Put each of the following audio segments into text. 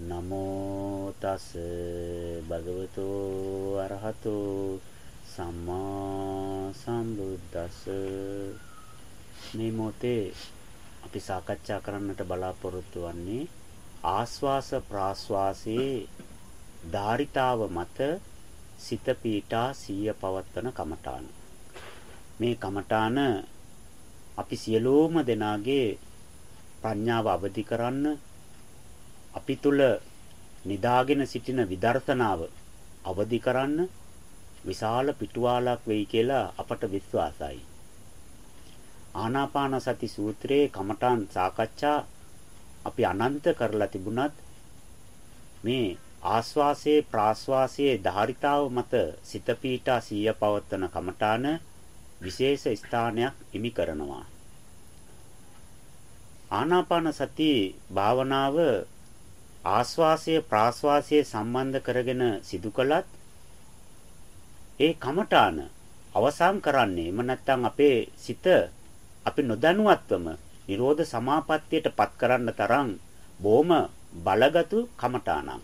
නමෝ තස් භගවතු අරහතු සම්මා සම්බුද්දස්ස. මේ මොතේ අපි සාකච්ඡා කරන්නට බලාපොරොත්තු වෙන්නේ ආස්වාස ප්‍රාස්වාසයේ ධාරිතාව මත සිත පීඨා සීය පවත්වන කමඨාන. මේ කමඨාන අපි සියලෝම දෙනාගේ ප්‍රඥාව අවදි කරන්න අපි තුල නිදාගෙන සිටින විදර්ශනාව අවදි කරන්න විශාල පිටුවාලක් වෙයි කියලා අපට විශ්වාසයි. ආනාපාන සති සූත්‍රයේ කමඨාන් සාකච්ඡා අපි අනන්ත කරලා තිබුණත් මේ ආස්වාසයේ ප්‍රාස්වාසයේ ධාරිතාව මත සිත පීඨා සිය පවත්වන කමඨාන විශේෂ ස්ථානයක් හිමි කරනවා. ආනාපාන සති භාවනාව ආස්වාසය ප්‍රාස්වාසය සම්බන්ධ කරගෙන සිදු කළත් ඒ කමඨාන අවසන් කරන්නේ එම නැත්නම් අපේ සිත අපි නොදැනුවත්වම නිරෝධ සමාපත්තියට පත් කරන්න තරම් බොහොම බලගතු කමඨානක්.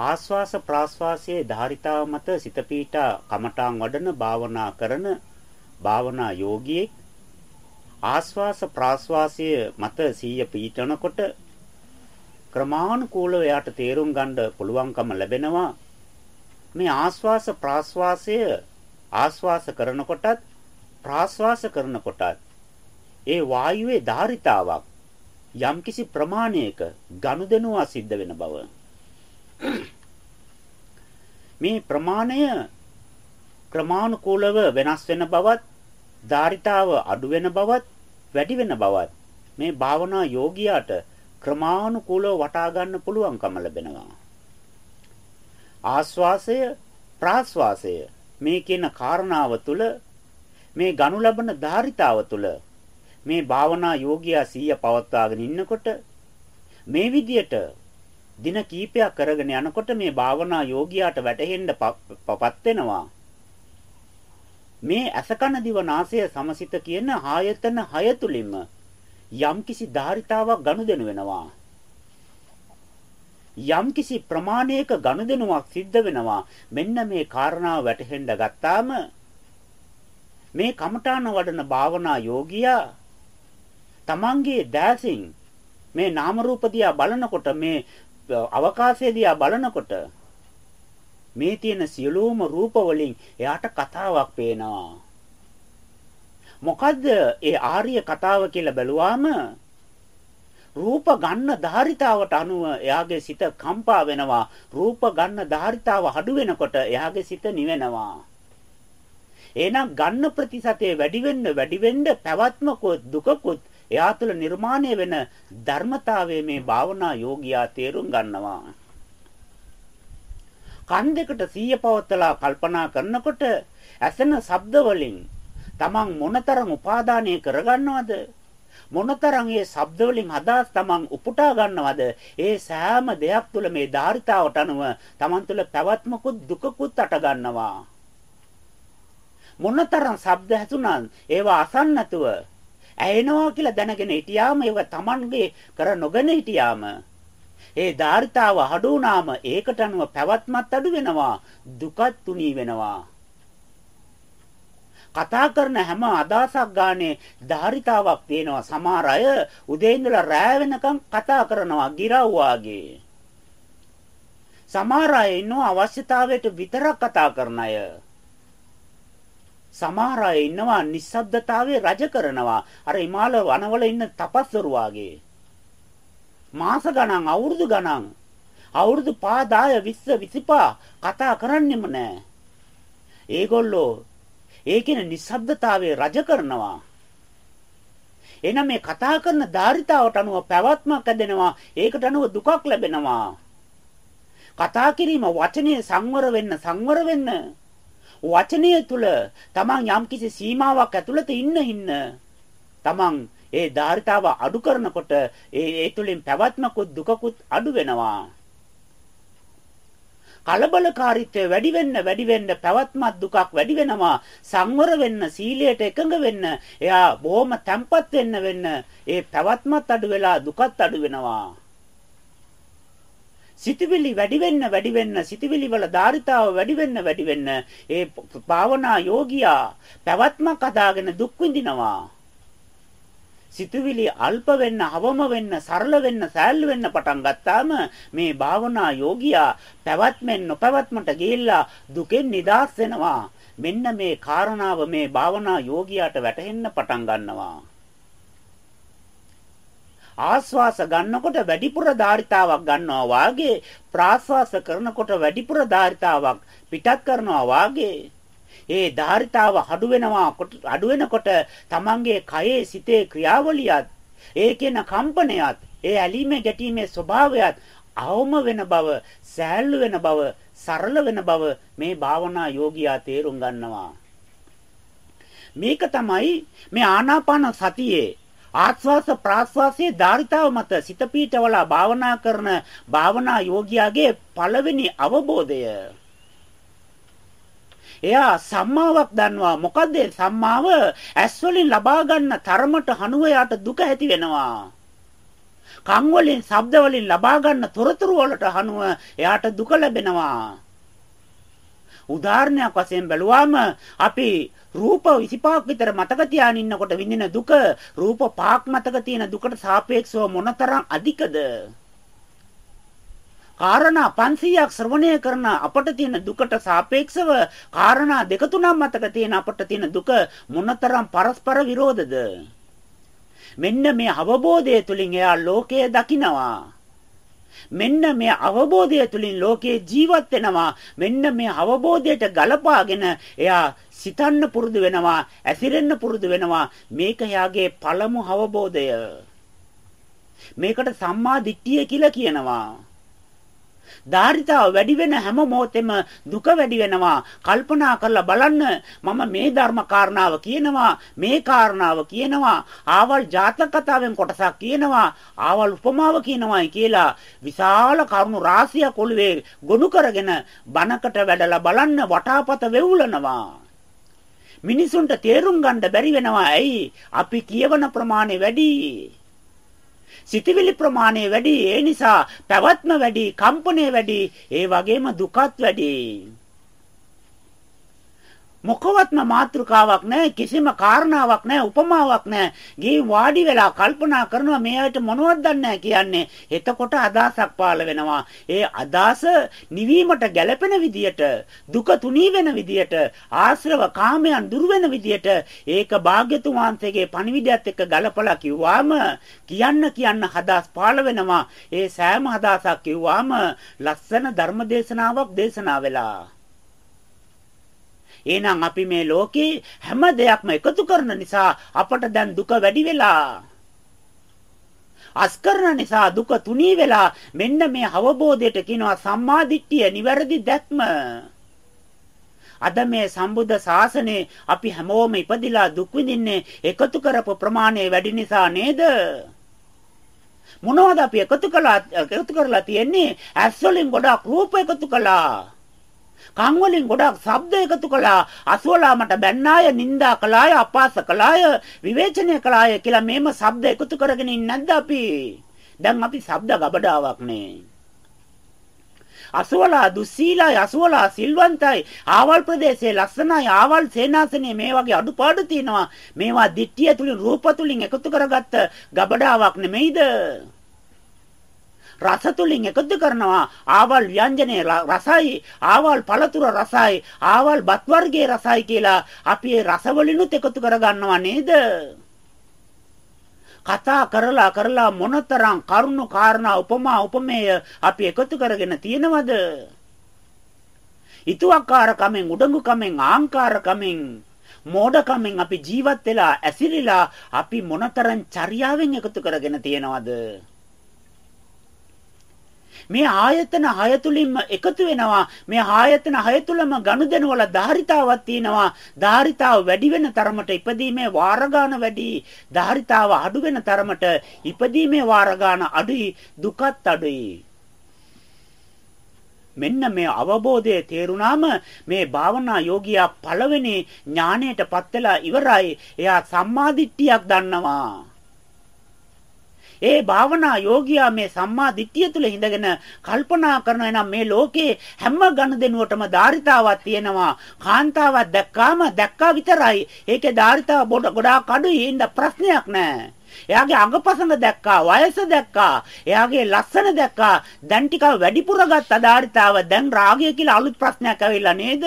ආස්වාස ප්‍රාස්වාසයේ ධාරිතාව මත සිත පීඨා කමඨාන් වඩන භාවනා කරන භාවනා යෝගියෙක් ආස්වාස ප්‍රාස්වාසය මත සීය පීඨනකොට ක්‍රමානුකූලව එයාට තේරුම් ගන්න පුළුවන්කම ලැබෙනවා. මේ ආස්වාස ප්‍රාස්වාසය ආස්වාස කරනකොටත් ප්‍රාස්වාස කරනකොටත් ඒ වායුවේ ධාරිතාවක් යම්කිසි ප්‍රමාණයක ගනුදෙනුවා සිද්ධ වෙන බව. මේ ප්‍රමාණය ක්‍රමානුකූලව වෙනස් වෙන බවත් ධාරිතාව අඩු වෙන බවත් වැඩි වෙන බවත් මේ භාවනා යෝගියාට ක්‍රමානුකූලව වටා ගන්න පුළුවන්කම ලැබෙනවා. ආස්වාසය ප්‍රාස්වාසය මේ කියන කාරණාව තුළ මේ ගනු ලබන ධාරිතාව තුළ මේ භාවනා යෝගියා සීය පවත්වාගෙන ඉන්නකොට මේ විදියට දින කීපයක් කරගෙන යනකොට මේ භාවනා යෝගියාට වැටහෙන්න පපත් වෙනවා මේ අසකන දිව නාසය සමසිත කියන ආයතන හය තුලින්ම යම්කිසි ධාරිතාවක් ගනුදෙනු වෙනවා. යම්කිසි ප්‍රමාණයක ගනුදෙනුවක් සිද්ධ වෙනවා. මෙන්න මේ කාරණාව වැටහෙන්න ගත්තාම මේ කමඨාන වඩන භාවනා යෝගියා තමන්ගේ දැසින් මේ නාම රූප දිහා බලනකොට මේ අවකාශය දිහා බලනකොට මේ තියෙන සියලුම රූප වලින් එයාට කතාවක් පේනවා මොකද්ද ඒ ආර්ය කතාව කියලා බැලුවාම රූප ගන්න ධාරිතාවට අනුව එයාගේ සිත කම්පා වෙනවා. රූප ගන්න ධාරිතාව අඩු වෙනකොට එයාගේ සිත නිවෙනවා. එහෙනම් ගන්න ප්‍රතිශතය වැඩි වෙන්න වැඩි වෙන්න පැවැත්මකුත් දුකකුත් එයා තුළ නිර්මාණය වෙන ධර්මතාවයේ මේ භාවනා යෝගියා තේරුම් ගන්නවා. කන් දෙකට සීය පවත්තලා කල්පනා කරනකොට ඇසෙන ශබ්ද වලින් තමන් මොනතරම් උපාදානය කරගන්නවද? මොනතරම් ඒ ශබ්ද වලින් අදහස් තමන් උපුටා ගන්නවද? ඒ සෑම දෙයක් තුළ මේ ධාරිතාවට අනුව තමන් තුළ පැවැත්මකුත් දුකකුත් අට ගන්නවා. මොනතරම් ශබ්ද හැසුණත් ඒවා අසන්න නැතුව ඇහෙනවා කියලා දැනගෙන හිටියාම ඒව තමන්ගේ කර නොගෙන හිටියාම ඒ ධාරිතාව අඩු වුණාම ඒකට අනුව පැවැත්මත් අඩු වෙනවා දුකත් තුනී වෙනවා. කතා කරන හැම අදහසක් ගානේ ධාරිතාවක් තියෙනවා. සමහර අය උදේ ඉඳලා රෑ වෙනකම් කතා කරනවා ගිරව් වාගේ. සමහර අය ඉන්නවා අවශ්‍යතාවයට විතරක් කතා කරන අය. සමහර අය ඉන්නවා නිස්සබ්දතාවයේ රජ කරනවා. අර හිමාල වනවල ඉන්න තපස්වරු වාගේ. මාස ගණන් අවුරුදු ගණන් අවුරුදු 5 10 20 25 කතා කරන්නෙම නැහැ. ඒගොල්ලෝ ඒ කියන නිස්සබ්දතාවයේ රජ කරනවා. එහෙනම් මේ කතා කරන ධාරිතාවට අනුව පැවැත්මක් ඇදෙනවා. ඒකට අනුව දුකක් ලැබෙනවා. කතා කිරීම වචනේ සංවර වෙන්න සංවර වෙන්න වචනය තුල තමන් යම්කිසි සීමාවක් ඇතුළත ඉන්න ඉන්න තමන් ඒ ධාරිතාව අඩු කරනකොට ඒ ඒ තුලින් පැවැත්මකුත් දුකකුත් අඩු වෙනවා කලබලකාරීත්වය වැඩි වෙන්න වැඩි වෙන්න පැවැත්මක් දුකක් වැඩි වෙනවා. සංවර වෙන්න සීලයට එකඟ වෙන්න එයා බොහොම තැම්පත් වෙන්න වෙන්න. ඒ පැවැත්මත් අඩු වෙලා දුකත් අඩු වෙනවා. සිතවිලි වැඩි වෙන්න වැඩි වෙන්න. සිතවිලි වල ධාරිතාව වැඩි වෙන්න වැඩි වෙන්න. ඒ භාවනා යෝගියා පැවැත්මක් අදාගෙන දුක් විඳිනවා. සිතුවිලි අල්ප වෙන්න, අවම වෙන්න, සරල වෙන්න, සෑල්ලු වෙන්න පටන් ගත්තාම මේ භාවනා යෝගියා පැවැත්මෙන් නොපැවැත්මට ගිහිල්ලා දුකෙන් නිදහස් වෙනවා. මෙන්න මේ කාරණාව මේ භාවනා යෝගියාට වැටහෙන්න පටන් ගන්නවා. ආස්වාස ගන්නකොට වැඩිපුර ධාරිතාවක් ගන්නවා වාගේ ප්‍රාස්වාස කරනකොට වැඩිපුර ධාරිතාවක් පිටත් කරනවා වාගේ ඒ ධාරිතාව අඩු වෙනවා අඩු වෙනකොට තමන්ගේ කයේ සිතේ ක්‍රියාවලියත් ඒකේන කම්පනයත් ඒ ඇලීමේ ගැටීමේ ස්වභාවයත් අවම වෙන බව සෑහළු වෙන බව සරල වෙන බව මේ භාවනා යෝගියා තේරුම් ගන්නවා. මේක තමයි මේ ආනාපාන සතියේ ආස්වාස ප්‍රාස්වාසයේ ධාරිතාව මත සිත පීඨවලා භාවනා කරන භාවනා යෝගියාගේ පළවෙනි අවබෝධය. එයා සම්මාවක් දන්නවා. මොකද සම්මාව? ඇස් වලින් ලබා ගන්න තරමට හනුව යාට දුක ඇති වෙනවා. කන් වලින් ශබ්ද වලින් ලබා ගන්න තොරතුරු වලට හනුව එයාට දුක ලැබෙනවා. උදාහරණයක් වශයෙන් බැලුවාම අපි රූප 25ක් විතර මතක තියාගෙන ඉන්නකොට විඳින දුක රූප 5ක් මතක තියෙන දුකට සාපේක්ෂව මොනතරම් අධිකද? කාරණා 500ක් ශ්‍රවණය කරන අපට තියෙන දුකට සාපේක්ෂව කාරණා දෙක තුනක් මතක තියෙන අපට තියෙන දුක මොනතරම් පරස්පර විරෝධද? මෙන්න මේ අවබෝධය තුලින් එයා ලෝකය දකිනවා. මෙන්න මේ අවබෝධය තුලින් ලෝකේ ජීවත් වෙනවා මෙන්න මේ අවබෝධයට ගලපාගෙන එයා සිතන්න පුරුදු වෙනවා ඇසිරෙන්න පුරුදු වෙනවා මේක යාගේ පළමු අවබෝධය මේකට සම්මා දිට්ඨිය කියලා කියනවා ධාරිතාව වැඩි වෙන හැම මොහොතෙම දුක වැඩි වෙනවා. කල්පනා කරලා බලන්න මම මේ ධර්ම කාරණාව කියනවා, මේ කාරණාව කියනවා, ආවල් ජාතක කතාවෙන් කොටසක් කියනවා, ආවල් උපමාව කියනවායි කියලා විශාල කරුණු රාශියක් ඔළුවේ ගොනු කරගෙන බණකට වැඩලා බලන්න වටාපත වෙවුලනවා. මිනිසුන්ට තේරුම් ගන්න බැරි වෙනවා. ඇයි? අපි කියවන ප්‍රමාණය වැඩි. සිතවිලි ප්‍රමාණය වැඩි ඒ නිසා පැවැත්ම වැඩි කම්පණය වැඩි ඒ වගේම දුකත් වැඩි. මොකවත්ම මාත්‍රකාවක් නැහැ කිසිම කාරණාවක් නැහැ උපමාවක් නැහැ. ගේ වාඩි වෙලා කල්පනා කරනවා මේ අයට මොනවද දන්නේ කියන්නේ. එතකොට අදහසක් පාළ වෙනවා. ඒ අදහස නිවීමට ගැළපෙන විදියට දුක තුනී වෙන විදියට ආශ්‍රව කාමයන් දුර වෙන විදියට ඒක භාග්‍යතුන් වහන්සේගේ පණිවිඩයත් එක්ක ගලපලා කිව්වාම කියන්න කියන්න හදාස් පාළ වෙනවා. ඒ සෑම හදාසක් කිව්වාම ලස්සන ධර්මදේශනාවක් දේශනා වෙලා. එහෙනම් අපි මේ ලෝකේ හැම දෙයක්ම එකතු කරන නිසා අපට දැන් දුක වැඩි වෙලා. අස්කරන නිසා දුක තුනී වෙලා මෙන්න මේ අවබෝධයට කියනවා සම්මාදිට්ඨිය නිවැරදි දැක්ම. අද මේ සම්බුද්ධ ශාසනයේ අපි හැමෝම ඉපදිලා දුක් විඳින්නේ එකතු කරපු ප්‍රමාණය වැඩි නිසා නේද? මොනවද අපි එකතු කළා එකතු කරලා තියෙන්නේ? ඇස් වලින් ගොඩක් රූප එකතු කළා. කන් වලින් ගොඩක් ශබ්ද එකතු කළා. අසුවලා මට බැන්නාය, නිന്ദා කළාය, අපාස කළාය, විවේචනය කළාය කියලා මේම ශබ්ද එකතු කරගෙන ඉන්නේ නැද්ද අපි? දැන් අපි ශබ්ද ගබඩාවක් නේ. අසුවලා දුස්සීලයි අසුවලා සිල්වන්තයි ආවල් ප්‍රදේශයේ ලස්සනයි ආවල් සේනාසනේ මේ වගේ අඩුපාඩු තියෙනවා මේවා දිට්ඨිය තුලින් රූප තුලින් එකතු කරගත්ත ගබඩාවක් නෙමෙයිද රස තුලින් එකතු කරනවා. ආවල් ව්‍යංජනේ රසයි ආවල් පළතුර රසයි ආවල් බත් වර්ගයේ රසයි කියලා අපි ඒ රස වලිනුත් එකතු කරගන්නවා නේද? කතා කරලා කරලා මොනතරම් කරුණු කාරණා උපමා උපමේය අපි එකතු කරගෙන තියෙනවද? ඊතුවක්කාර කමෙන් උඩඟු කමෙන් ආංකාර කමෙන් මෝඩකමෙන් අපි ජීවත් වෙලා ඇසිරිලා අපි මොනතරම් චර්යාවෙන් එකතු කරගෙන තියෙනවද? මේ ආයතන හය තුලින්ම එකතු වෙනවා මේ ආයතන හය තුලම ගනුදෙනු වල ධාරිතාවක් තියෙනවා ධාරිතාව වැඩි වෙන තරමට ඉපදීමේ වාර වැඩි ධාරිතාව අඩු වෙන තරමට ඉපදීමේ වාර අඩුයි දුකත් අඩුයි මෙන්න මේ අවබෝධය තේරුණාම මේ භාවනා යෝගියා පළවෙනි ඥාණයටපත් වෙලා ඉවරයි. එයා සම්මාදිට්ඨියක් දන්නවා. ඒ භාවනා යෝගියා මේ සම්මා දිට්ඨිය තුල හිඳගෙන කල්පනා කරනවා නම් මේ ලෝකේ හැම ගනුදෙනුවටම ධාරිතාවක් තියෙනවා. කාන්තාවක් දැක්කාම දැක්කා විතරයි. ඒකේ ධාරිතාව ගොඩාක් අඩුයි. ඉන්න ප්‍රශ්නයක් නැහැ. එයාගේ අඟපසඟ දැක්කා, වයස දැක්කා, එයාගේ ලස්සන දැක්කා. දැන් ටිකක් වැඩිපුර ගත්ත ධාරිතාව දැන් රාගය කියලා අලුත් ප්‍රශ්නයක් ඇවිල්ලා නේද?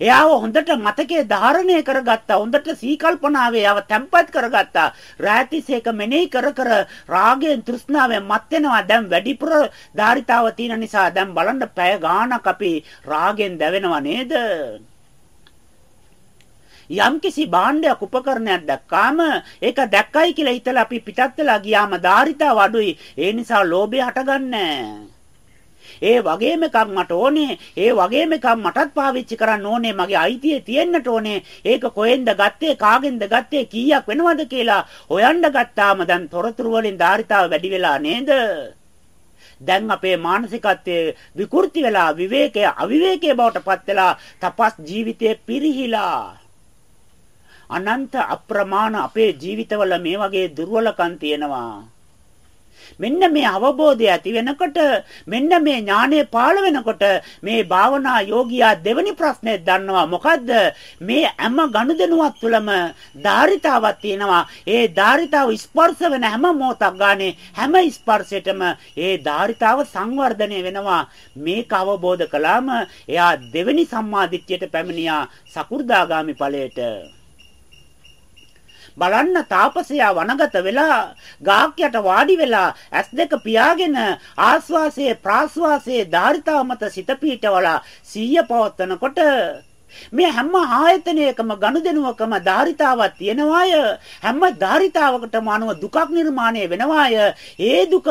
එයාව හොඳට මතකයේ ධාරණය කරගත්තා. හොඳට සීකල්පනාවේ යව තැම්පත් කරගත්තා. රාතිසේක මෙනෙහි කර කර රාගයෙන් තෘෂ්ණාවෙන් මත් වෙනවා. දැන් වැඩිපුර ධාරිතාව තියෙන නිසා දැන් බලන්න පැය ගාණක් අපි රාගෙන් දැවෙනවා නේද? යම්කිසි භාණ්ඩයක් උපකරණයක් දැක්කාම ඒක දැක්කයි කියලා හිතලා අපි පිටත් වෙලා ගියාම ධාරිතාව අඩුයි. ඒ නිසා ලෝභය හටගන්නේ ඒ වගේම එකක් මට ඕනේ. ඒ වගේම එකක් මටත් පාවිච්චි කරන්න ඕනේ. මගේ අයිතිය තියෙන්නට ඕනේ. ඒක කොහෙන්ද ගත්තේ? කාගෙන්ද ගත්තේ? කීයක් වෙනවද කියලා හොයන්න ගත්තාම දැන් තොරතුරු වලින් ධාරිතාව වැඩි වෙලා නේද? දැන් අපේ මානසිකත්වයේ විකෘති වෙලා විවේකයේ අවිවේකයේ බවට පත් වෙලා තපස් ජීවිතයේ පිරිහිලා අනන්ත අප්‍රමාණ අපේ ජීවිතවල මේ වගේ දුර්වලකම් තියෙනවා. මෙන්න මේ අවබෝධය ඇති වෙනකොට මෙන්න මේ ඥානය පාළ වෙනකොට මේ භාවනා යෝගියා දෙවනි ප්‍රශ්නේ දන්නවා. මොකද්ද? මේ හැම ගනුදෙනුවක් තුළම ධාරිතාවක් තියෙනවා. ඒ ධාරිතාව ස්පර්ශ වෙන හැම මොහොතක් ගානේ හැම ස්පර්ශයටම ඒ ධාරිතාව සංවර්ධනය වෙනවා. මේක අවබෝධ කළාම එයා දෙවෙනි සම්මාදිට්ඨියට පැමිණියා සකු르දාගාමි ඵලයට. බලන්න තාපසයා වනගත වෙලා ගාක් යට වාඩි වෙලා ඇස් දෙක පියාගෙන ආස්වාසයේ ප්‍රාස්වාසයේ ධාරිතාව මත සිත පීඨවලා සීය පවත්වනකොට මේ හැම ආයතනයකම ගනුදෙනුවකම ධාරිතාවක් තියෙනවාය. හැම ධාරිතාවකටම අනුව දුකක් නිර්මාණය වෙනවාය. ඒ දුක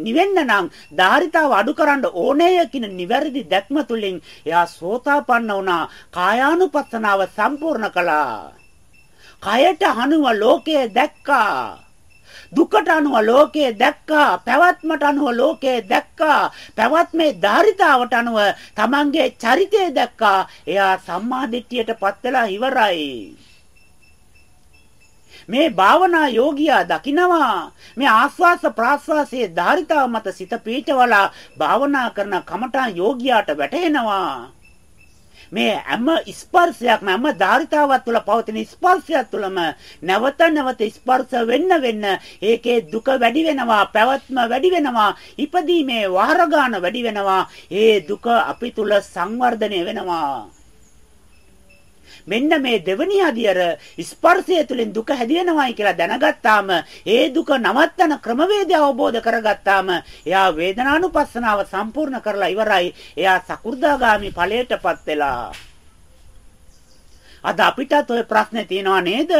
නිවෙන්න නම් ධාරිතාව අඩු කරන්න ඕනේය කියන නිවැරදි දැක්ම තුලින් එයා සෝතාපන්න වුණා. කායානුපස්සනාව සම්පූර්ණ කළා. කයට අනුව ලෝකය දැක්කා. දුකට අනුව ලෝකය දැක්කා. පැවැත්මට අනුව ලෝකය දැක්කා. පැවැත්මේ ධාරිතාවට අනුව Tamange චරිතය දැක්කා. එයා සම්මාදිට්ඨියටපත් වෙලා ඉවරයි. මේ භාවනා යෝගියා දකිනවා මේ ආස්වාස ප්‍රාස්වාසයේ ධාරිතාව මත සිත පීඨවලා භාවනා කරන කමඨා යෝගියාට වැටහෙනවා මේ හැම ස්පර්ශයක්ම හැම ධාරිතාවක් තුළ පවතින ස්පර්ශයක් තුළම නැවත නැවත ස්පර්ශ වෙන්න වෙන්න ඒකේ දුක වැඩි වෙනවා පැවැත්ම වැඩි වෙනවා ඉපදීමේ වහරගාන වැඩි වෙනවා. ඒ දුක අපි තුල සංවර්ධනය වෙනවා. මෙන්න මේ දෙවනි අධියර ස්පර්ශය තුළින් දුක හැදිනවයි කියලා දැනගත්තාම ඒ දුක නවත්තන ක්‍රමවේදය අවබෝධ කරගත්තාම එයා වේදනානුපස්සනාව සම්පූර්ණ කරලා ඉවරයි. එයා සකු르දාගාමි ඵලයටපත් වෙලා. අද අපිටත් ওই ප්‍රශ්නේ තියෙනවා නේද?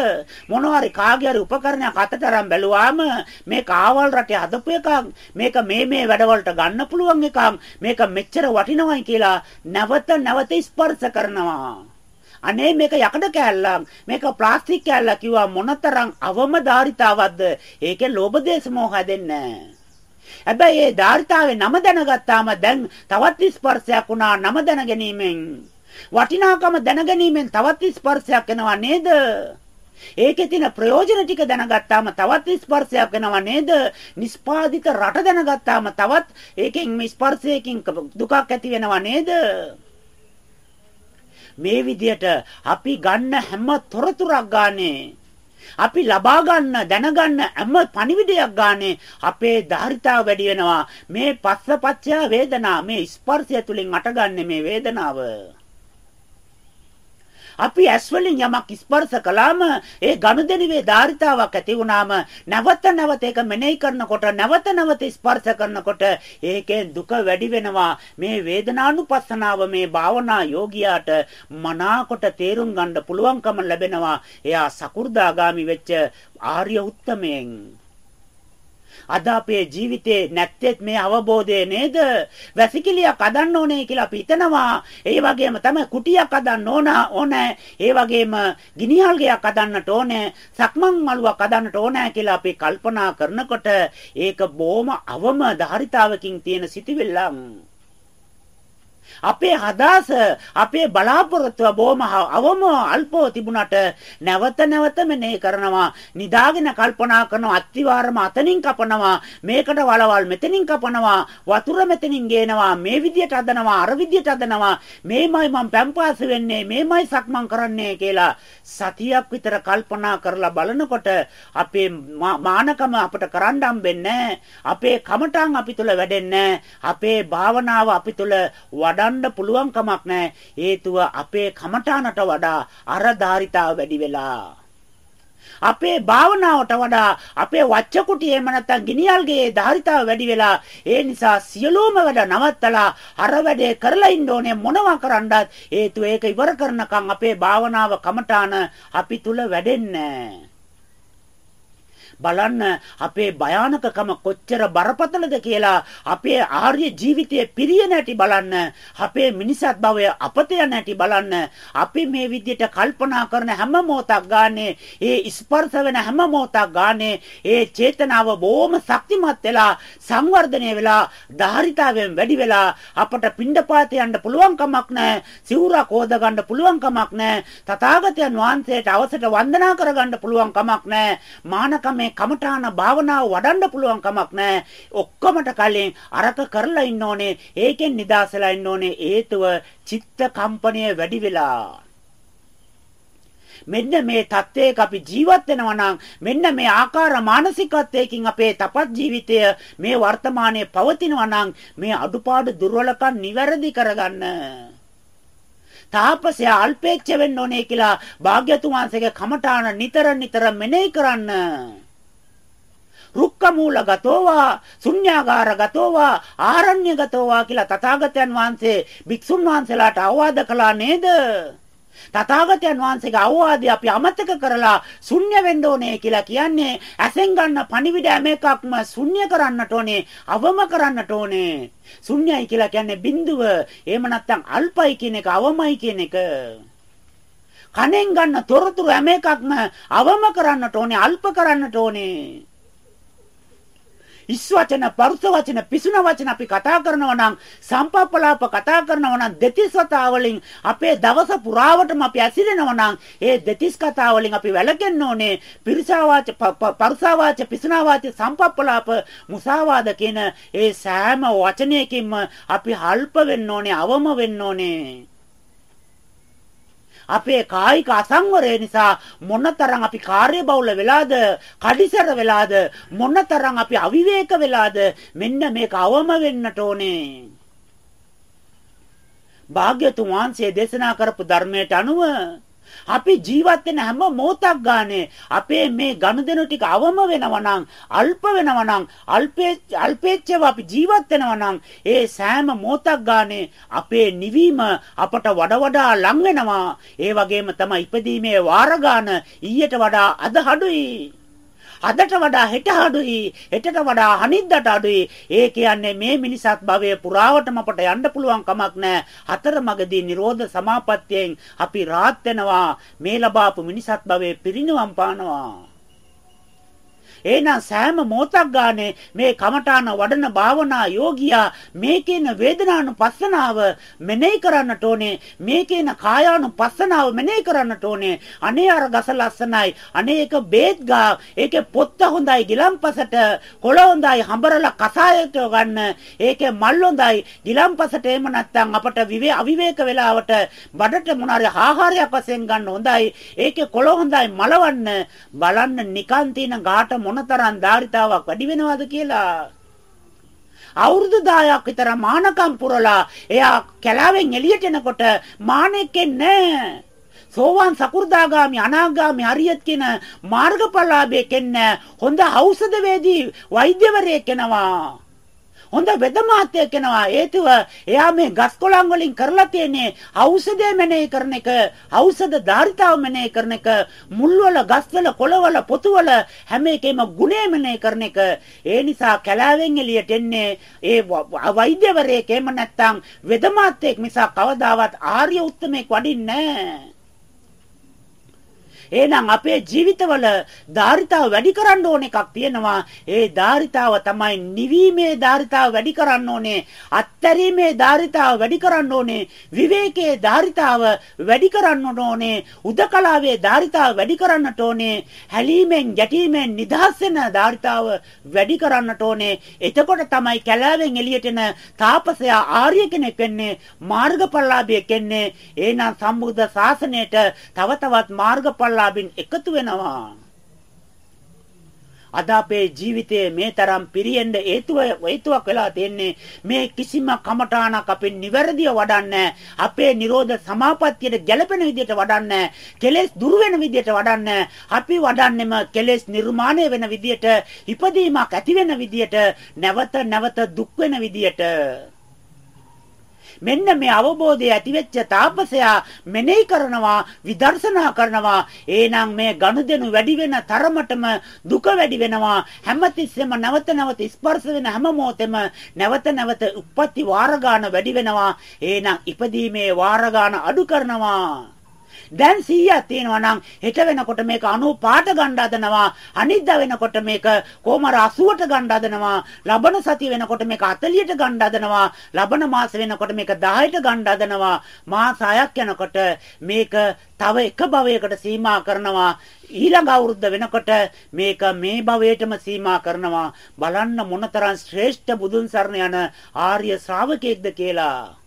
මොනවාරි කාගේ හරි උපකරණයක් අතතරම් බැලුවාම මේ කාවල් රටේ හදපු එකක් මේක මේ මේ වැඩවලට ගන්න පුළුවන් එකක් මේක මෙච්චර වටිනවයි කියලා නැවත නැවත ස්පර්ශ කරනවා. අනේ මේක යකඩ කෑල්ලක් මේක ප්ලාස්ටික් කෑල්ලක් කිව්වා මොනතරම් අවමදාරිතාවක්ද ඒකේ ලෝභ දේශ මොහ හැදෙන්නේ හැබැයි ඒ ධාරිතාවේ නම දැනගත්තාම දැන් තවත් ස්පර්ශයක් වුණා නම දැන ගැනීමෙන් වටිනාකම දැන ගැනීමෙන් තවත් ස්පර්ශයක් එනවා නේද ඒකේ තියෙන ප්‍රයෝජන ටික දැනගත්තාම තවත් ස්පර්ශයක් වෙනවා නේද? නිස්පාදිත රට දැනගත්තාම තවත් ඒකෙන් මේ ස්පර්ශයකින් දුකක් ඇති වෙනවා නේද? මේ විදියට අපි ගන්න හැම තොරතුරක් ගානේ අපි ලබා ගන්න දැනගන්න හැම පණිවිඩයක් ගානේ අපේ ධාරිතාව වැඩි වෙනවා. මේ පස්සපච්චය වේදනා මේ ස්පර්ශය තුලින් අටගන්නේ මේ වේදනාව. අපි ඇස් වලින් යමක් ස්පර්ශ කළාම ඒ ගනුදෙනුවේ ධාරිතාවක් ඇති වුණාම නැවත නැවත ඒක මෙනෙහි කරනකොට නැවත නැවත ස්පර්ශ කරනකොට ඒකේ දුක වැඩි වෙනවා. මේ වේදනානුපස්සනාව මේ භාවනා යෝගියාට මනාකොට තේරුම් ගන්න පුළුවන්කම ලැබෙනවා. එයා සකු르දාගාමි වෙච්ච ආර්ය උත්තමයෙන්. අද අපේ ජීවිතේ නැත්තේත් මේ අවබෝධය නේද? වැසිකිළියක් අදන්න ඕනේ කියලා අපි හිතනවා. ඒ වගේම තමයි කුටියක් අදන්න ඕන ඕනේ. ඒ වගේම ගිනිහල්ගයක් අදන්නට ඕනේ. සක්මන් මළුවක් අදන්නට ඕනේ කියලා අපි කල්පනා කරනකොට ඒක බොහොම අවම ධාරිතාවකින් තියෙන සිටිවිල්ලක්. අපේ හදාස අපේ බලාපොරොත්තුව බොහොම අවම අල්පව තිබුණට නැවත නැවත මෙනේ කරනවා නිදාගෙන කල්පනා කරනවා අත්තිවාරම අතනින් කපනවා මේකට වලවල් මෙතනින් කපනවා වතුර මෙතනින් ගේනවා මේ විදියට අදනවා අර විදියට අදනවා මේමයි මම පැම්පාස වෙන්නේ මේමයි සක්මන් කරන්නේ කියලා සතියක් විතර කල්පනා කරලා බලනකොට අපේ මානකම අපිට කරන්න හම්බෙන්නේ අපේ කමටන් අපි තුල වැඩෙන්නේ අපේ භාවනාව අපි තුල වඩා කරන්න පුළුවන් කමක් නැහැ. හේතුව අපේ කමඨානට වඩා අර ධාරිතාව වැඩි වෙලා. අපේ භාවනාවට වඩා අපේ වච්ච කුටි එහෙම නැත්නම් ගිනියල්ගේ ධාරිතාව වැඩි වෙලා ඒ නිසා සියලුම වැඩ නවත්තලා අර වැඩේ කරලා ඉන්න ඕනේ මොනවා කරන්නත් හේතුව ඒක ඉවර කරනකම් අපේ භාවනාව කමඨාන අපි තුල වැඩෙන්නේ නැහැ බලන්න අපේ භයානකකම කොච්චර බරපතලද කියලා අපේ ආර්ය ජීවිතයේ පිරිය නැටි බලන්න අපේ මිනිසත් භවය අපතේ නැටි බලන්න. අපි මේ විදිහට කල්පනා කරන හැම මොහොතක් ගානේ ඒ ස්පර්ශ වෙන හැම මොහොතක් ගානේ ඒ චේතනාව බොහොම ශක්තිමත් වෙලා සංවර්ධනය වෙලා ධාරිතාවෙන් වැඩි වෙලා අපට පිණ්ඩපාත යන්න පුළුවන් කමක් නැහැ සිවුරක් හොද ගන්න පුළුවන් කමක් නැහැ තථාගතයන් වහන්සේට අවසට වන්දනා කරගන්න පුළුවන් කමක් නැහැ. මානකම මේ කමඨාන භාවනාව වඩන්න පුළුවන් කමක් නැහැ. ඔක්කොමට කලින් අරක කරලා ඉන්න ඕනේ. ඒකෙන් නිදාසලා ඉන්න ඕනේ. හේතුව චිත්ත කම්පණය වැඩි වෙලා. මෙන්න මේ தත්වයක අපි ජීවත් වෙනවා නම් මෙන්න මේ ආකාර මානසිකත්වයකින් අපේ තපත් ජීවිතය මේ වර්තමානයේ පවතිනවා නම් මේ අඩුපාඩු දුර්වලකම් නිවැරදි කරගන්න තාපසය අල්පේච්ඡ වෙන්න ඕනේ කියලා භාග්‍යතුන් වහන්සේගේ කමඨාන නිතර නිතර මෙනෙහි කරන්න රුක්කමූලගතෝවා ශුන්‍යාගාරගතෝවා ආරණ්‍යගතෝවා කියලා තථාගතයන් වහන්සේ භික්ෂුන් වහන්සේලාට අවවාද කළා නේද? තථාගතයන් වහන්සේගේ අවවාදය අපි අමතක කරලා ශුන්‍ය වෙන්න ඕනේ කියලා කියන්නේ ඇසෙන් ගන්න පණිවිඩ හැම එකක්ම ශුන්‍ය කරන්නට ඕනේ අවම කරන්නට ඕනේ. ශුන්‍යයි කියලා කියන්නේ බිඳුව එහෙම නැත්නම් අල්පයි කියන එක අවමයි කියන එක. කනෙන් ගන්න තොරතුරු හැම එකක්ම අවම කරන්නට ඕනේ අල්ප කරන්නට ඕනේ. ඉස් වචන, පරුස වචන, පිසුන වචන අපි කතා කරනවා නම් සම්පප්පලාප කතා කරනවා නම් දෙතිස් කතා වලින් අපේ දවස පුරාවටම අපි ඇසිරෙනවා නම් ඒ දෙතිස් කතා වලින් අපි වැළකෙන්න ඕනේ. පිරිසාවාච, පරුසාවාච, පිසුනාවාච, සම්පප්පලාප, මුසාවාද කියන ඒ සෑම වචනයකින්ම අපි හල්ප වෙන්න ඕනේ, අවම වෙන්න ඕනේ. අපේ කායික අසංවරය නිසා මොනතරම් අපි කාර්යබහුල වෙලාද, කඩිසර වෙලාද, මොනතරම් අපි අවිවේක වෙලාද මෙන්න මේක අවම වෙන්නට ඕනේ. භාග්‍යතුන් වහන්සේ දේශනා කරපු ධර්මයට අනුව අපි ජීවත් වෙන හැම මොහොතක් ගානේ අපේ මේ ගනුදෙනු ටික අවම වෙනවා නම් අල්ප වෙනවා නම් අල්පේච්ඡව අපි ජීවත් වෙනවා නම් ඒ සෑම මොහොතක් ගානේ අපේ නිවීම අපට වඩා වඩා ලං වෙනවා. ඒ වගේම තමයි ඉපදීමේ වාර ගන්න ඊට වඩා අද අඩුයි අදට වඩා හෙට අඩුයි හෙටට වඩා අනිද්දාට අඩුයි. ඒ කියන්නේ මේ මිනිසත් භවයේ පුරාවටම අපට යන්න පුළුවන් කමක් නැහැ හතරමගදී නිරෝධ සමාපත්තියෙන් අපි රාත් වෙනවා. මේ ලබාපු මිනිසත් භවයේ පිරිනිවන් පානවා. එහෙනම් සෑම මොහොතක් ගානේ මේ කමඨාන වඩන භාවනා යෝගියා මේකේන වේදනානුපස්සනාව මෙනෙහි කරන්නට ඕනේ. මේකේන කායානුපස්සනාව මෙනෙහි කරන්නට ඕනේ. අනේ අර ගස ලස්සනයි අනේ ඒක බේත් ගා ඒකේ පොත්ත හොඳයි ගිලම්පසට කොළ හොඳයි හඹරලා කසායට ගන්න ඒකේ මල් හොඳයි ගිලම්පසට. එහෙම නැත්නම් අපට විවේ අවිවේක වෙලාවට බඩට මොනාරි ආහාරයක් වශයෙන් ගන්න හොඳයි. ඒකේ කොළ හොඳයි මලවන්න. බලන්න නිකන් තියෙන ගාට මොන මොනතරම් ධාරිතාවක් වැඩි වෙනවද කියලා? අවුරුදු 10ක් විතර මානකම් පුරලා එයා කැලාවෙන් එළියට එනකොට මානෙකෙන් නෑ. සෝවාන් සකු르දාගාමි අනාගාමි හරියත් කියන මාර්ගඵලාභයේ කෙන්න හොඳ ඖෂධ වේදී වෛද්‍යවරයෙක් කෙනවා හොඳ වෙද මාත්‍යක් කෙනවා හේතුව එයා මේ ගස් කොළන් වලින් කරලා තියෙන්නේ ඖෂධය මෙනෙහි කරන එක ඖෂධ ධාරිතාව මෙනෙහි කරන එක මුල් වල ගස් වල කොළ වල පොතු වල හැම එකෙම ගුණය මෙනෙහි කරන එක. ඒ නිසා කැලාවෙන් එළියට එන්නේ ඒ වෛද්‍යවරයෙක් එහෙම නැත්නම් වෙද මාත්‍යෙක් මිසක් කවදාවත් ආර්ය උත්තමෙක් වඩින්නේ නැහැ. එහෙනම් අපේ ජීවිතවල ධාරිතාව වැඩි කරන්න ඕන එකක් තියෙනවා. ඒ ධාරිතාව තමයි නිවීමේ ධාරිතාව වැඩි කරන්න ඕනේ. අත්තරීමේ ධාරිතාව වැඩි කරන්න ඕනේ. විවේකයේ ධාරිතාව වැඩි කරන්න ඕනේ. උදකලාවේ ධාරිතාව වැඩි කරන්නට ඕනේ. හැලීමෙන් ගැටීමෙන් නිදහස් වෙන ධාරිතාව වැඩි කරන්නට ඕනේ. එතකොට තමයි කැලෑවෙන් එළියට එන තාපසයා ආර්ය කෙනෙක් වෙන්නේ. මාර්ගඵලලාභියෙක් වෙන්නේ. එහෙනම් සම්බුද්ධ ශාසනයට තව තවත් මාර්ගඵලලාභින් එකතු වෙනවා. අද අපේ ජීවිතයේ මේ තරම් පිරියෙන්න හේතුව හේතුවක් වෙලා තියෙන්නේ මේ කිසිම කමඨාණක් අපේ නිවැරදිව වඩන්නේ අපේ Nirodha Samapattiyට ගැළපෙන විදිහට වඩන්නේ කෙලෙස් දුරු වෙන විදිහට වඩන්නේ අපි වඩන්නෙම කෙලෙස් නිර්මාණය වෙන විදිහට ඉපදීමක් ඇති වෙන විදිහට නැවත නැවත දුක් වෙන විදිහට මෙන්න මේ අවබෝධය ඇතිවෙච්ච තාපසයා මෙනෙහි කරනවා විදර්ශනා කරනවා. එහෙනම් මේ ගනුදෙනු වැඩි වෙන තරමටම දුක වැඩි වෙනවා. හැමතිස්සෙම නැවත නැවත ස්පර්ශ වෙන හැම මොහොතෙම නැවත නැවත උප්පත්ති වාර වැඩි වෙනවා. එහෙනම් ඉපදීමේ වාර අඩු කරනවා. දැන් 100ක් තියෙනවා නම් හෙට වෙනකොට මේක 95ට ගන්න හදනවා. අනිද්දා වෙනකොට මේක කොහමර 80ට ගන්න හදනවා. ලබන සතිය වෙනකොට මේක 40ට ගන්න හදනවා. ලබන මාස වෙනකොට මේක 10ට ගන්න හදනවා. මාස 6ක් යනකොට මේක තව එක භවයකට සීමා කරනවා. ඊළඟ අවුරුද්ද වෙනකොට මේක මේ භවයටම සීමා කරනවා. බලන්න මොනතරම් ශ්‍රේෂ්ඨ බුදුන් සරණ යන ආර්ය ශ්‍රාවකෙක්ද කියලා.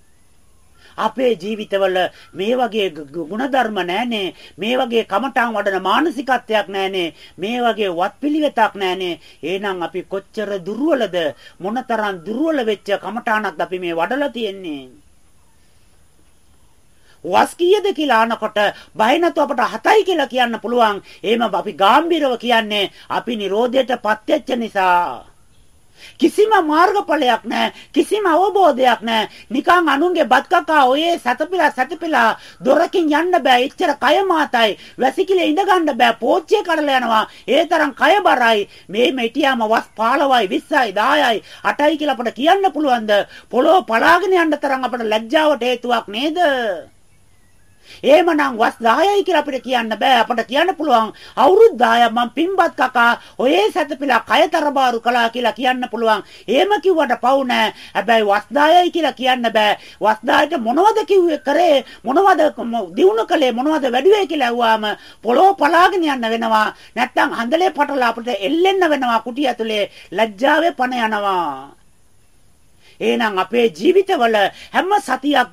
අපේ ජීවිතවල මේ වගේ ಗುಣධර්ම නැහනේ. මේ වගේ කමඨාන් වඩන මානසිකත්වයක් නැහනේ. මේ වගේ වත්පිළිවෙතක් නැහනේ. එහෙනම් අපි කොච්චර දුර්වලද? මොනතරම් දුර්වල වෙච්ච කමඨානක්ද අපි මේ වඩලා තියෙන්නේ? වස් කීයද කියලා අහනකොට බය නැතුව අපට හතයි කියලා කියන්න පුළුවන්. එහෙම අපි ගැඹිරව කියන්නේ අපි Nirodhaයටපත් වෙච්ච නිසා. කිසිම මාර්ගඵලයක් නැහැ. කිසිම අවබෝධයක් නැහැ. නිකන් අනුන්ගේ බත් කකා ඔයේ සතපිලා සතපිලා දොරකින් යන්න බෑ. එච්චර කය මාතයි. වැසිකිලේ ඉඳ ගන්න බෑ. පෝච්චිය කඩලා යනවා. ඒ තරම් කය බරයි. මේ මෙටියාම වස් 15යි 20යි 10යි 8යි කියලා අපට කියන්න පුළුවන්ද? පොළොව පලාගෙන යන්න තරම් අපට ලැජ්ජාවට හේතුවක් නේද? එහෙමනම් වස් 10යි කියලා අපිට කියන්න බෑ. අපිට කියන්න පුළුවන් අවුරුදු 10ක් මම පින්බත් කකා ඔයේ සැතපීලා කයතරබාරු කළා කියලා කියන්න පුළුවන්. එහෙම කිව්වට පව් නෑ. හැබැයි වස් 10යි කියලා කියන්න බෑ. වස් 10ට මොනවද කිව්වේ කරේ? මොනවද දිනු කළේ? මොනවද වැඩි වෙයි කියලා ඇහුවාම පොළොව පලාගෙන යන්න වෙනවා. නැත්තම් හඳලේ පටල අපිට එල්ලෙන්න වෙනවා කුටිය ඇතුලේ. ලැජ්ජාවේ පණ යනවා. එහෙනම් අපේ ජීවිතවල හැම සතියක්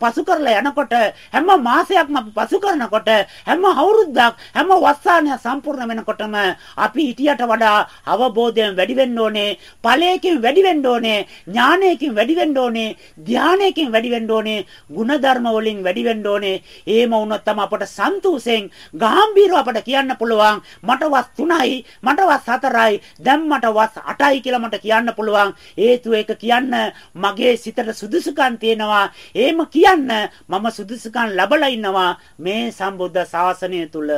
පසු කරලා යනකොට හැම මාසයක්ම අපි පසු කරනකොට හැම අවුරුද්දක් හැම වස්සානය සම්පූර්ණ වෙනකොටම අපි හිටියට වඩා අවබෝධයෙන් වැඩි වෙන්න ඕනේ ඵලයකින් වැඩි වෙන්න ඕනේ ඥානයකින් වැඩි වෙන්න ඕනේ ධානයකින් වැඩි වෙන්න ඕනේ ಗುಣධර්ම වලින් වැඩි වෙන්න ඕනේ. එහෙම වුණොත් තමයි අපට සන්තුෂෙන් ගාම්භීරව අපට කියන්න පුළුවන් මට වස් 3යි මට වස් 4යි දැන් මට වස් 8යි කියලා මට කියන්න පුළුවන්. හේතුව ඒක කියන්න මගේ සිතට සුදුසුකම් තියෙනවා. එහෙම කියන්න මම සුදුසුකම් ලැබලා ඉන්නවා මේ සම්බුද්ධ ශාසනය තුල.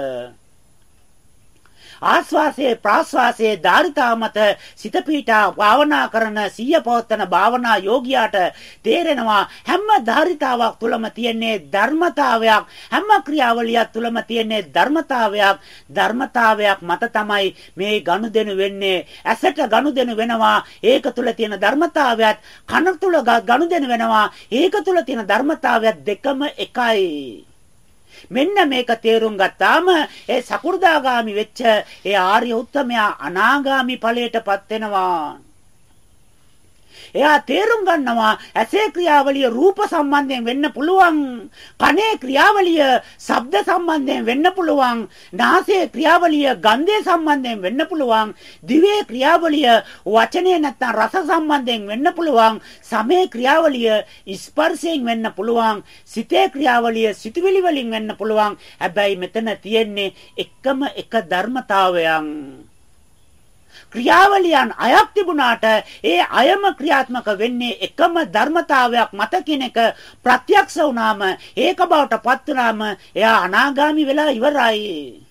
ආස්වාසයේ ප්‍රාස්වාසයේ ධාරිතා මත සිත පීඨා භාවනා කරන සිය පවත්තන භාවනා යෝගියාට තේරෙනවා හැම ධාරිතාවක් තුලම තියෙන්නේ ධර්මතාවයක් හැම ක්‍රියාවලියක් තුලම තියෙන්නේ ධර්මතාවයක්. ධර්මතාවයක් මත තමයි මේ ගනුදෙනු වෙන්නේ. ඇසට ගනුදෙනු වෙනවා ඒක තුල තියෙන ධර්මතාවයත් කන තුල ගනුදෙනු වෙනවා ඒක තුල තියෙන ධර්මතාවයත් දෙකම එකයි. මෙන්න මේක තේරුම් ගත්තාම ඒ සකු르දාගාමි වෙච්ච ඒ ආර්ය උත්තමයා අනාගාමි ඵලයටපත් වෙනවා. එයා තේරුම් ගන්නවා ඇසේ ක්‍රියාවලිය රූප සම්බන්ධයෙන් වෙන්න පුළුවන්. කනේ ක්‍රියාවලිය ශබ්ද සම්බන්ධයෙන් වෙන්න පුළුවන්. නාසයේ ක්‍රියාවලිය ගන්ධය සම්බන්ධයෙන් වෙන්න පුළුවන්. දිවේ ක්‍රියාවලිය වචනය නැත්නම් රස සම්බන්ධයෙන් වෙන්න පුළුවන්. සමේ ක්‍රියාවලිය ස්පර්ශයෙන් වෙන්න පුළුවන්. සිතේ ක්‍රියාවලිය සිතුවිලි වලින් වෙන්න පුළුවන්. හැබැයි මෙතන තියෙන්නේ එකම එක ධර්මතාවයන්. ක්‍රියාවලියන් අයක් තිබුණාට ඒ අයම ක්‍රියාත්මක වෙන්නේ එකම ධර්මතාවයක් මත කෙනෙක් ප්‍රත්‍යක්ෂ වුණාම ඒක බවට පත් වුණාම එයා අනාගාමි වෙලා ඉවරයි.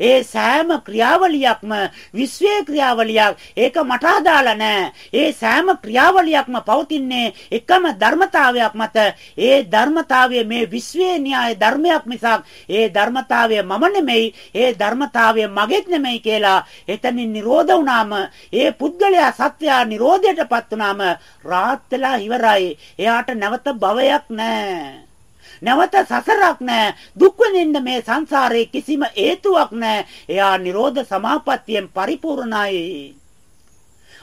ඒ සෑම ක්‍රියාවලියක්ම විශ්වයේ ක්‍රියාවලියක්. ඒක මට අදාළ නැහැ. ඒ සෑම ක්‍රියාවලියක්ම පවතින්නේ එකම ධර්මතාවයක් මත. ඒ ධර්මතාවය මේ විශ්වයේ න්‍යාය ධර්මයක් මිසක් ඒ ධර්මතාවය මම නෙමෙයි. ඒ ධර්මතාවය මගේත් නෙමෙයි කියලා එතනින් නිරෝධ වුණාම ඒ පුද්ගලයා සත්‍යය නිරෝධයටපත් වුණාම රාත් වෙලා ඉවරයි. එයාට නැවත භවයක් නැහැ. නැවත සසරක් නැහැ. දුක් වෙනින්න මේ සංසාරේ කිසිම හේතුවක් නැහැ. එයා නිරෝධ සමාපත්තියෙන් පරිපූර්ණයි.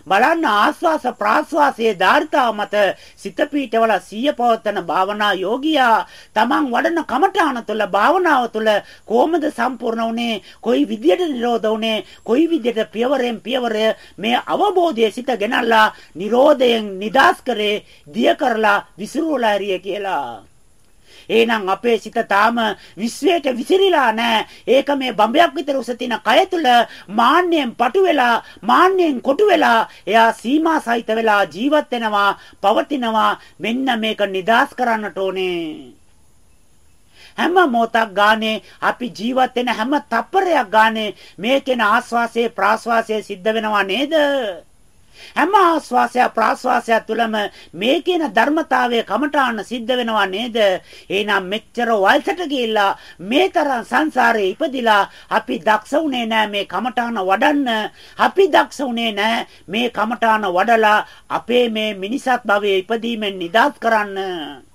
බලන්න ආස්වාස ප්‍රාස්වාසයේ ධාරිතාව මත සිත පීඨවල සිය පවත්තන භාවනා යෝගියා තමන් වඩන කමඨාන තුළ භාවනාව තුළ කොහොමද සම්පූර්ණ වුනේ කොයි විදියට නිරෝධ වුනේ කොයි විදියට පියවරෙන් පියවරය මේ අවබෝධයේ සිත ගෙනල්ලා නිරෝධයෙන් නිදාස් කරේ දිය කරලා විසිරුවලා ඇරිය කියලා එහෙනම් අපේ සිත තාම විශ්වයට විසිරීලා නැහැ. ඒක මේ බඹයක් විතර උස තියෙන කය තුල මාන්නයෙන් පටු වෙලා, මාන්නයෙන් කොටු වෙලා, එයා සීමා සහිත වෙලා ජීවත් වෙනවා, පවතිනවා. මෙන්න මේක නිදාස් කරන්නට ඕනේ. හැම මොහොතක් ගානේ අපි ජීවත් වෙන හැම තප්පරයක් ගානේ මේකේන ආස්වාසේ ප්‍රාස්වාසයේ සිද්ධ වෙනවා නේද? හැම ආස්වාසය ප්‍රාස්වාසය තුළම මේ කියන ධර්මතාවය කමඨාන සිද්ධ වෙනවා නේද? එහෙනම් මෙච්චර වයසට ගිහිල්ලා මේ තරම් සංසාරේ ඉපදිලා අපි දක්ෂ උනේ නෑ මේ කමඨාන වඩන්න. අපි දක්ෂ උනේ නෑ මේ කමඨාන වඩලා අපේ මේ මිනිසත් භවයේ ඉපදීමෙන් නිදහස් කරන්න.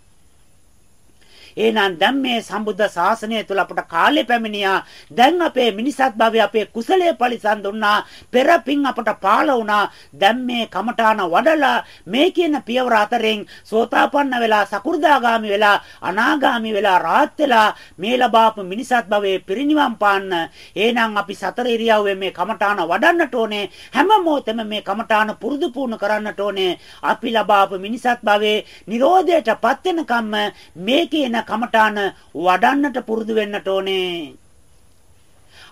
එහෙනම් දැන් මේ සම්බුද්ධ ශාසනය තුල අපට කාලේ පැමිණියා. දැන් අපේ මිනිසත් භවය අපේ කුසලයේ පරිසම් දුන්නා. පෙර පින් අපට පාල වුණා. දැන් මේ කමඨාන වඩලා මේ කියන පියවර අතරින් සෝතාපන්න වෙලා සකු르දාගාමි වෙලා අනාගාමි වෙලා රාහත් වෙලා මේ ලබාපු මිනිසත් භවයේ පිරිනිවන් පාන්න. එහෙනම් අපි සතර ඉරියව්වේ මේ කමඨාන වඩන්නට ඕනේ. හැම මොහොතෙම මේ කමඨාන පුරුදු පුහුණු කරන්නට ඕනේ. අපි ලබාපු මිනිසත් භවයේ Nirodheටපත් වෙනකම්ම මේ කියන කමඨාන වඩන්නට පුරුදු වෙන්නට ඕනේ.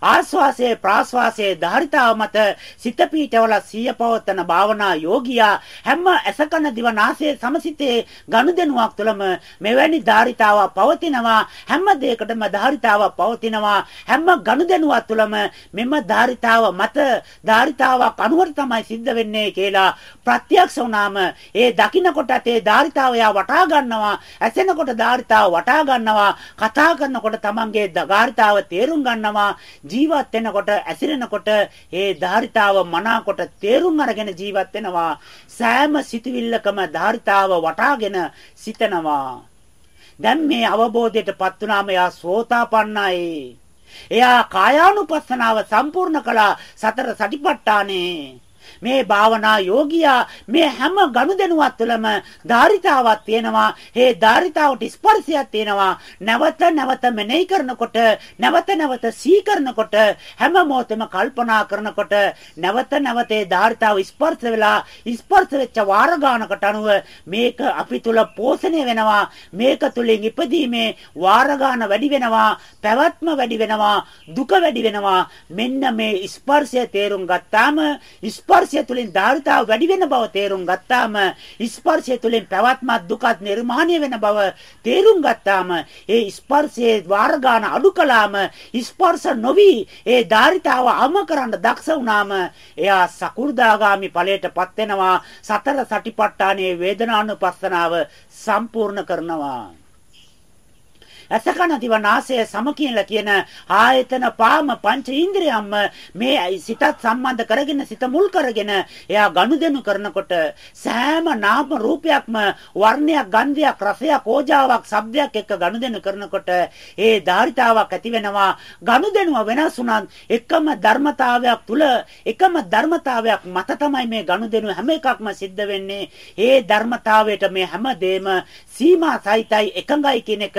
ආස්වාසයේ ප්‍රාස්වාසයේ ධාරිතාව මත සිත පීඨවල සිය පවත්තන භාවනා යෝගියා හැම ඇසකන දිවනාසයේ සමසිතේ ගනුදෙනුවක් තුළම මෙවැනි ධාරිතාවක් පවතිනවා හැම දෙයකටම ධාරිතාවක් පවතිනවා හැම ගනුදෙනුවක් තුළම මෙම ධාරිතාව මත ධාරිතාවක් අනුවර තමයි සිද්ධ වෙන්නේ කියලා ප්‍රත්‍යක්ෂ වුණාම ඒ දකින්නකොට ඒ ධාරිතාව යා වටා ගන්නවා ඇසෙනකොට ධාරිතාව වටා ගන්නවා කතා කරනකොට තමන්ගේ ධාරිතාව තේරුම් ගන්නවා ජීවත් වෙනකොට ඇසිරෙනකොට ඒ ධාරිතාව මනාකොට තේරුම් අරගෙන ජීවත් වෙනවා. සෑම සිතුවිල්ලකම ධාරිතාව වටාගෙන සිතනවා. දැන් මේ අවබෝධයටපත් වුණාම එයා සෝතාපන්නයි. එයා කායානුපස්සනාව සම්පූර්ණ කළා සතර සටිපට්ඨානේ මේ භාවනා යෝගියා මේ හැම ගනුදෙනුවත් තුළම ධාරිතාවක් තියෙනවා. ඒ ධාරිතාවට ස්පර්ශයක් තියෙනවා. නැවත නැවත මෙනෙහි කරනකොට, නැවත නැවත සී කරනකොට, හැම මොහොතෙම කල්පනා කරනකොට නැවත නැවත ඒ ධාරිතාව ස්පර්ශ වෙලා ස්පර්ශ වෙච්ච වාර ගානකට අනුව මේක අපි තුල පෝෂණය වෙනවා. මේක තුලින් ඉපදීමේ වාර ගාන වැඩි වෙනවා. පැවැත්ම වැඩි වෙනවා. දුක වැඩි වෙනවා. මෙන්න මේ ස්පර්ශය තේරුම් ගත්තාම ස්පර්ශ ස්පර්ශය තුළින් ධාරිතාව වැඩි වෙන බව තේරුම් ගත්තාම ස්පර්ශය තුළින් පැවැත්මක් දුකත් නිර්මාණය වෙන බව තේරුම් ගත්තාම ඒ ස්පර්ශයේ වාර ගන්න අඩු කළාම ස්පර්ශ නොවි ඒ ධාරිතාව අම කරන්න දක්ෂ වුණාම එයා සකු르දාගාමි ඵලයටපත් වෙනවා සතර සටිපට්ඨානයේ වේදනානුපස්සනාව සම්පූර්ණ කරනවා. අසකන දිවනාසය සම කියලා කියන ආයතන පාම පංච ඉන්ද්‍රියම්ම මේ සිතත් සම්බන්ධ කරගෙන සිත මුල් කරගෙන එයා ගනුදෙනු කරනකොට සෑම නාම රූපයක්ම වර්ණයක් ගන්ධයක් රසයක් ඕජාවක් ශබ්දයක් එක්ක ගනුදෙනු කරනකොට ඒ ධාරිතාවක් ඇති වෙනවා. ගනුදෙනුව වෙනස් වුණත් එකම ධර්මතාවයක් තුල එකම ධර්මතාවයක් මත තමයි මේ ගනුදෙනු හැම එකක්ම සිද්ධ වෙන්නේ. ඒ ධර්මතාවයට මේ හැමදේම සීමා සහිතයි එකඟයි කියන එක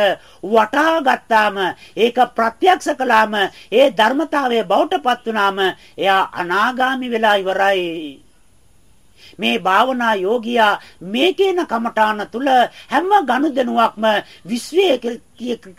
වටහා ගත්තාම ඒක ප්‍රත්‍යක්ෂ කළාම ඒ ධර්මතාවය බවටපත් වුනාම එයා අනාගාමි වෙලා ඉවරයි. මේ භාවනා යෝගියා මේකේන කමඨාන තුල හැම ගනුදෙනුවක්ම විශ්වයේ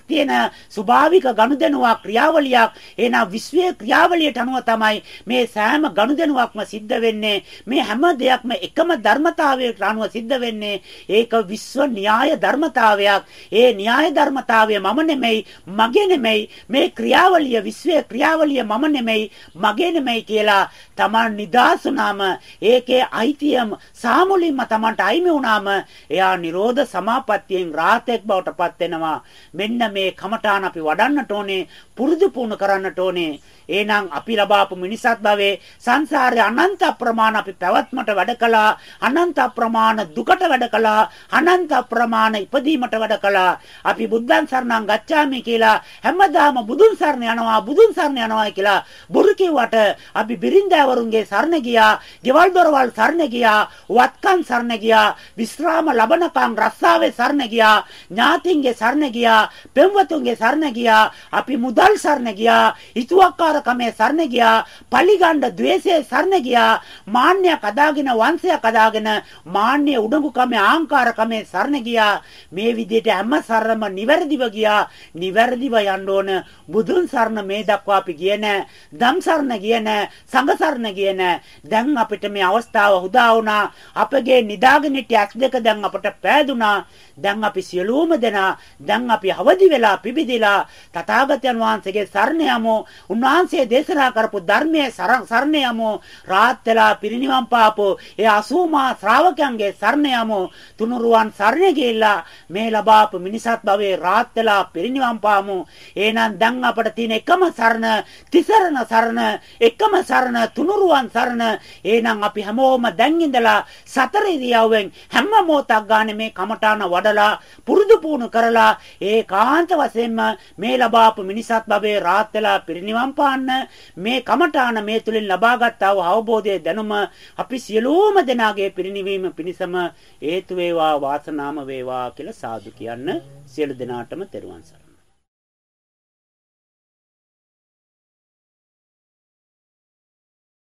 තියෙන ස්වභාවික ගනුදෙනුවක් ක්‍රියාවලියක්. එනා විශ්වයේ ක්‍රියාවලියට අනුව තමයි මේ සෑම ගනුදෙනුවක්ම සිද්ධ වෙන්නේ. මේ හැම දෙයක්ම එකම ධර්මතාවයට අනුව සිද්ධ වෙන්නේ. ඒක විශ්ව න්‍යාය ධර්මතාවයක්. ඒ න්‍යාය ධර්මතාවය මම නෙමෙයි මගේ නෙමෙයි. මේ ක්‍රියාවලිය විශ්වයේ ක්‍රියාවලිය මම නෙමෙයි මගේ නෙමෙයි කියලා Taman නිදාසුනාම ඒකේ අයිතියම සාමුලින්ම Tamanට අයිමි වුණාම එයා නිරෝධ සමාපත්තියෙන් රාතෙක් බවට පත් වෙනවා. මෙන්න මේ කමඨාන අපි වඩන්නට ඕනේ පුරුදු පුහුණු කරන්නට ඕනේ. එහෙනම් අපි ලබාපු මිනිසත් භවයේ සංසාරේ අනන්ත ප්‍රමාණ අපි පැවැත්මට වැඩ කළා අනන්ත ප්‍රමාණ දුකට වැඩ කළා අනන්ත ප්‍රමාණ ඉපදීමට වැඩ කළා. අපි බුද්ධං සරණං ගච්ඡාමි කියලා හැමදාම බුදුන් සරණ යනවා බුදුන් සරණ යනවා කියලා බොරු කිව්වට අපි බිරින්දෑවරුන්ගේ සරණ ගියා ගෙවල් දොරවල් සරණ ගියා වත්කම් සරණ ගියා විශ්‍රාම ලබනකම් රස්සාවේ සරණ ගියා ඥාතින්ගේ සරණ ගියා පෙම්වතුන්ගේ සරණ ගියා අපි මුදල් සරණ ගියා හිතුවක්කාර කමේ සරණ ගියා පලිගණ්ඩ द्वේෂයේ සරණ ගියා මාන්නයක් අදාගෙන වංශයක් අදාගෙන මාන්නයේ උඩඟුකමේ ආහංකාරකමේ සරණ ගියා. මේ විදිහට හැම සරම නිවැරදිව ගියා. නිවැරදිව යන්න ඕන. බුදුන් සරණ මේ දක්වා අපි ගියේ නැහැ ධම් සරණ ගියේ නැහැ සංඝ සරණ ගියේ නැහැ දැන් අපිට මේ අවස්ථාව උදා වුණා. අපගේ නිදාගෙන සිටි ඇස් දෙක දැන් අපට පෑදුනා. දැන් අපි සියලුම දෙනා. දැන් අපි අවදි වෙලා පිබිදිලා තථාගතයන් වහන්සේගේ සරණ යමු. උන්වහන්සේ දේශනා කරපු ධර්මයේ සරණ යමු. රාත් වෙලා පිරිනිවන් පාපෝ ඒ 80 මහා ශ්‍රාවකයන්ගේ සරණ යමු. තුනුරුවන් සරණ ගිහිල්ලා මේ ලබාපු මිනිසත් භවයේ රාත් වෙලා පිරිනිවන් පාමු. එහෙනම් දැන් අපට තියෙන එකම සරණ තිසරණ සරණ එකම සරණ තුනුරුවන් සරණ. එහෙනම් අපි හැමෝම දැන් ඉඳලා සතර ඉරියව්වෙන් හැම මොහොතක් ගන්න මේ කමඨාන වඩලා පුරුදු පුහුණු කරලා ඒකාන්ත වශයෙන්ම මේ ලබාපු මිනිසත් භවයේ රාත් වෙලා පිරිනිවන් පාන්න මේ කමඨාන මේ තුලින් ලබාගත් අවබෝධයේ දැනුම අපි සියලුම දෙනාගේ පිරිනිවීම පිණිසම හේතු වේවා වාසනාම වේවා කියලා සාදු කියන්න සියලු දෙනාටම තෙරුවන් සරණයි.